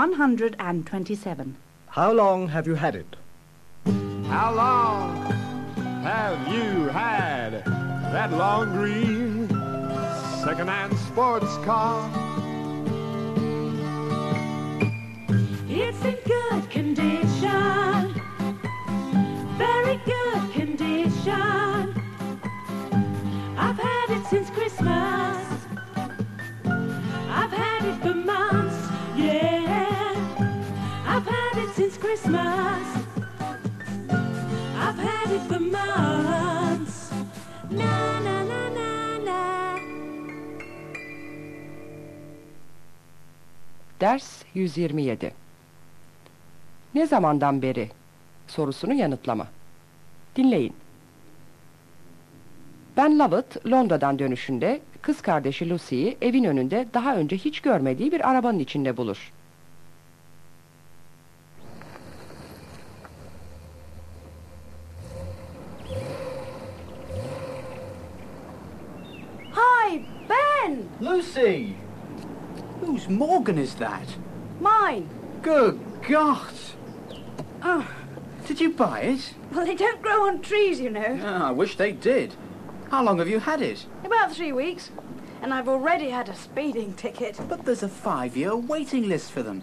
127. How long have you had it? How long have you had that long green second-hand sports car? It's in good condition. Christmas. I've had it for months. Na na na na na. Ders 127 Ne zamandan beri? Sorusunu yanıtlama. Dinleyin. Ben Lovett, Londra'dan dönüşünde kız kardeşi Lucy'yi evin önünde daha önce hiç görmediği bir arabanın içinde bulur. Morgan is that? Mine! Good God! Oh, Did you buy it? well, they don't grow on trees, you know. Ah, I wish they did. How long have you had it? About three weeks. And I've already had a speeding ticket. But there's a five-year waiting list for them.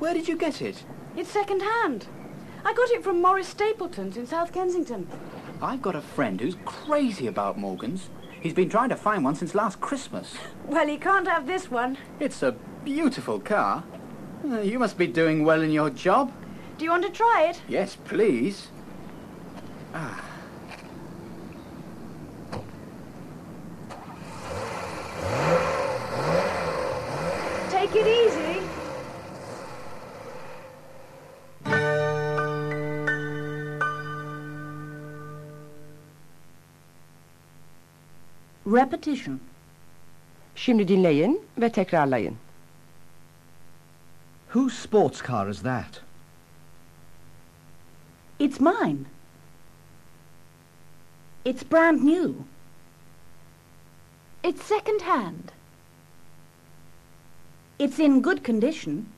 Where did you get it? It's second hand. I got it from Morris Stapleton's in South Kensington. I've got a friend who's crazy about Morgans. He's been trying to find one since last Christmas. Well, he can't have this one. It's a beautiful car. Uh, you must be doing well in your job. Do you want to try it? Yes, please. Ah. Take it easy. Repetition. Şimdi dinleyin ve tekrarlayın. Whose sports car is that? It's mine. It's brand new. It's second hand. It's in good condition.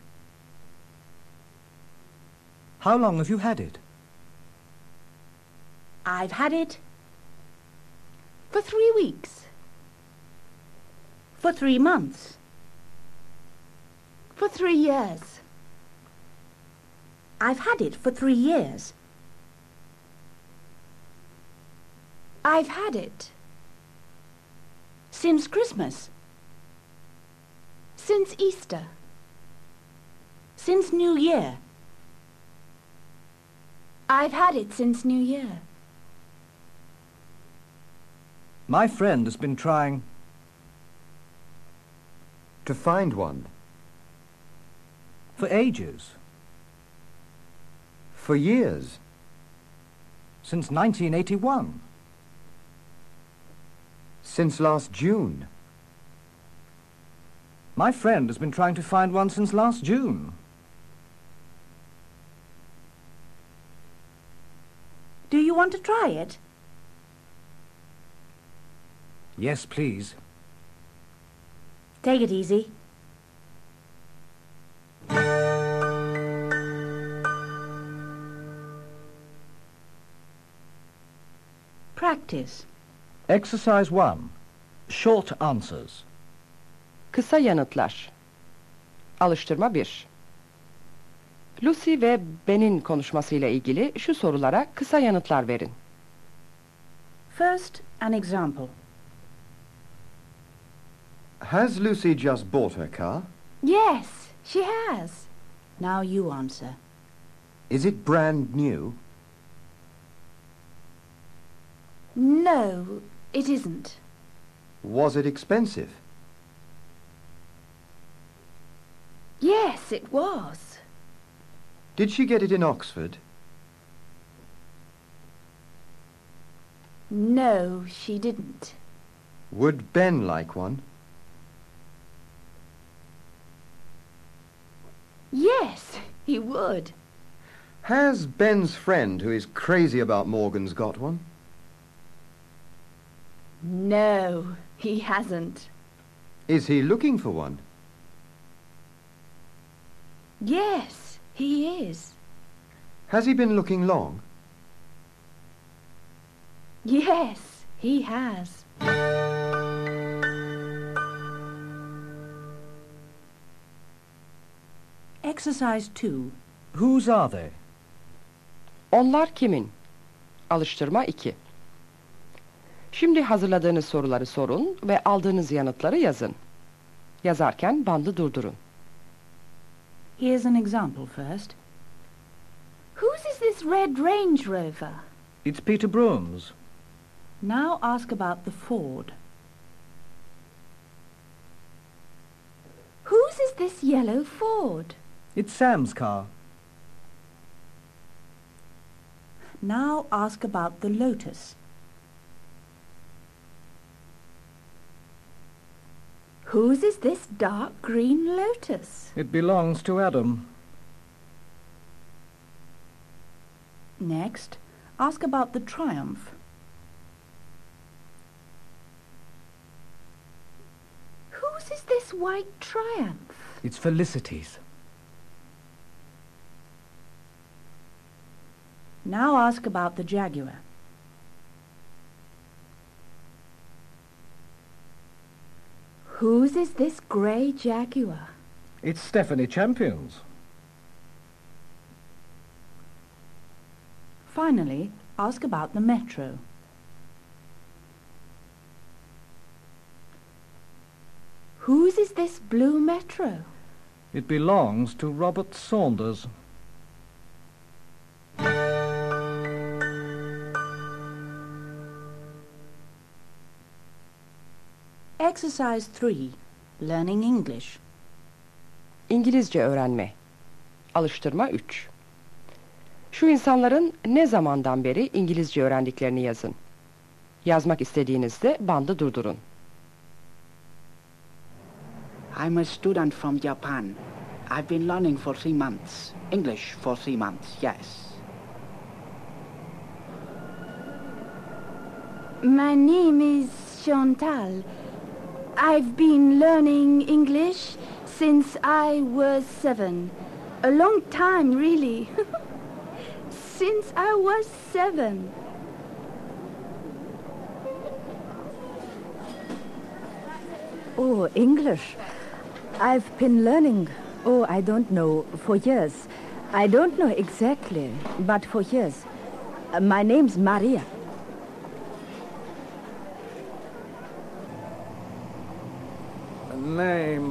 How long have you had it? I've had it for three weeks. For three months. For three years. I've had it for three years. I've had it since Christmas. Since Easter. Since New Year. I've had it since New Year. My friend has been trying... To find one. For ages. For years. Since 1981. Since last June. My friend has been trying to find one since last June. Do you want to try it? Yes, please. Take it easy. Practice. Exercise 1. Short answers. Kısa yanıtlar. Alıştırma 1. Lucy ve Ben'in konuşmasıyla ilgili şu sorulara kısa yanıtlar verin. First, an example. Has Lucy just bought her car? Yes, she has. Now you answer. Is it brand new? No, it isn't. Was it expensive? Yes, it was. Did she get it in Oxford? No, she didn't. Would Ben like one? Yes, he would. Has Ben's friend, who is crazy about Morgans, got one? No, he hasn't. Is he looking for one? Yes, he is. Has he been looking long? Yes, he has. Exercise 2. Whose are they? Onlar kimin? Alıştırma 2. Şimdi hazırladığınız soruları sorun ve aldığınız yanıtları yazın. Yazarken bandı durdurun. Here's an example first. Whose is this red Range Rover? It's Peter Broom's. Now ask about the Ford. Whose is this yellow Ford? It's Sam's car. Now ask about the Lotus. Whose is this dark green Lotus? It belongs to Adam. Next, ask about the Triumph. Whose is this white Triumph? It's Felicity's. Now ask about the Jaguar. Whose is this grey Jaguar? It's Stephanie Champion's. Finally, ask about the Metro. Whose is this blue Metro? It belongs to Robert Saunders. Exercise 3. Learning English. İngilizce öğrenme. Alıştırma 3. Şu insanların ne zamandan beri İngilizce öğrendiklerini yazın. Yazmak istediğinizde bandı durdurun. I'm a student from Japan. I've been learning for three months. English for three months, yes. My name is Chantal. I've been learning English since I was seven. A long time, really. since I was seven. Oh, English. I've been learning, oh, I don't know, for years. I don't know exactly, but for years. Uh, my name's Maria.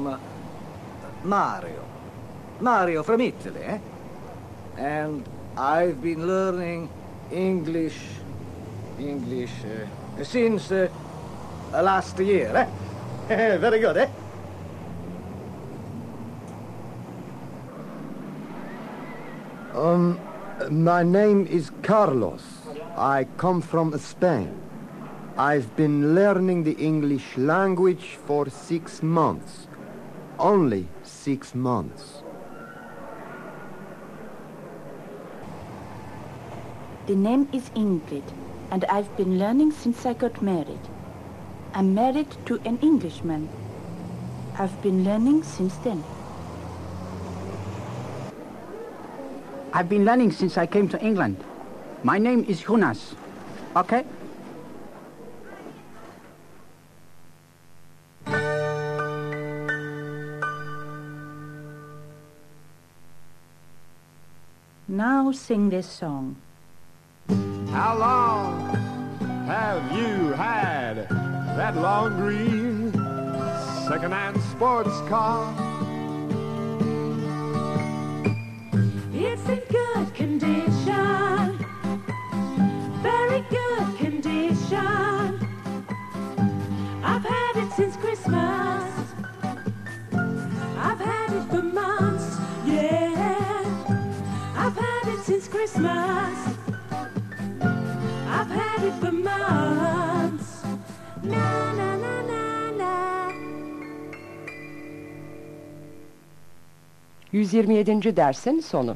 Name Mario. Mario from Italy, eh? And I've been learning English, English uh, since uh, last year, eh? Very good, eh? Um, my name is Carlos. I come from Spain. I've been learning the English language for six months. Only six months. The name is Ingrid, and I've been learning since I got married. I'm married to an Englishman. I've been learning since then. I've been learning since I came to England. My name is Jonas. Okay? Now sing this song. How long have you had that long green second-hand sports car? It's in good condition. Christmas. I've had it for months. Na na na na na. 127. dersin sonu.